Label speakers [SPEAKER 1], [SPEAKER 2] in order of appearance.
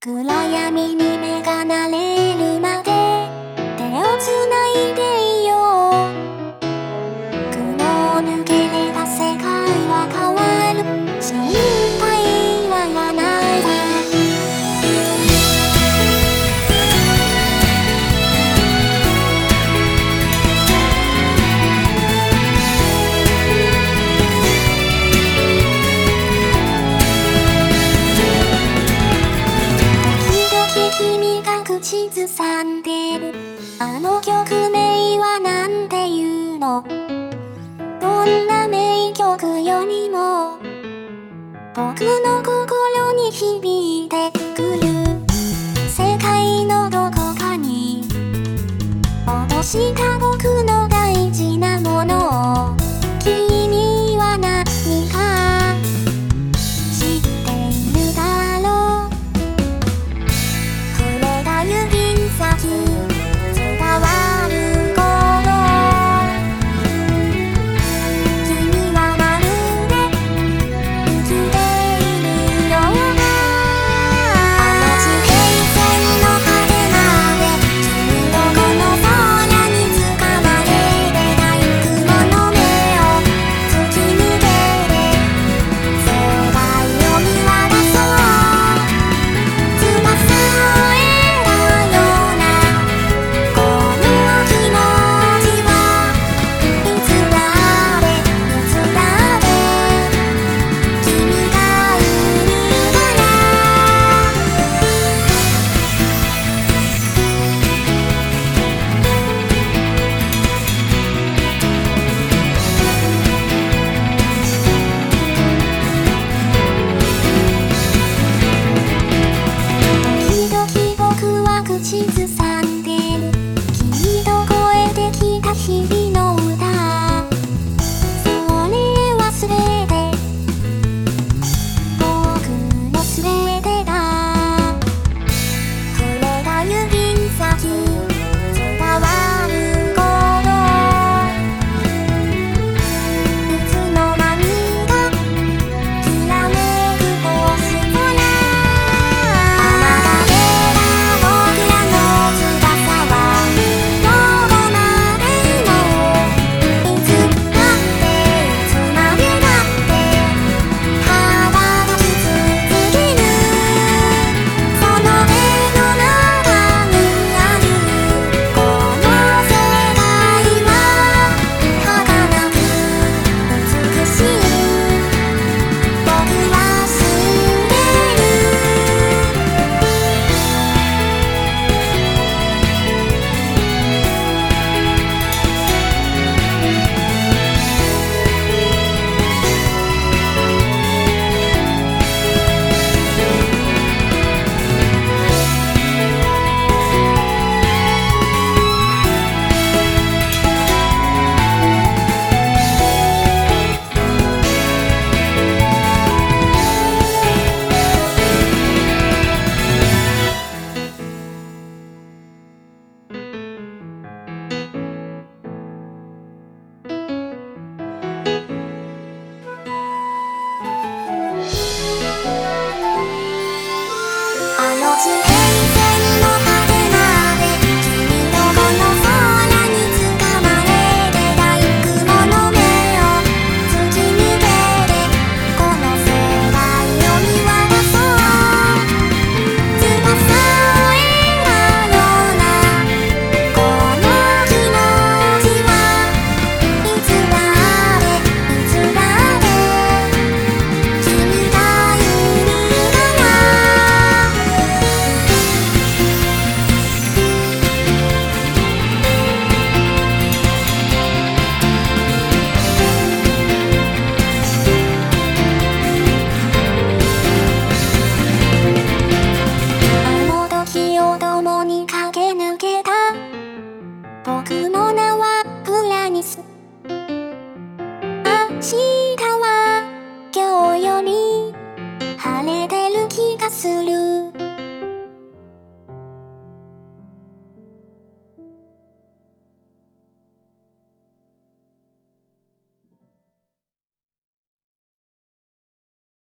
[SPEAKER 1] 暗闇に僕よりも僕の心に響いてくる。世界のどこかに落とした心。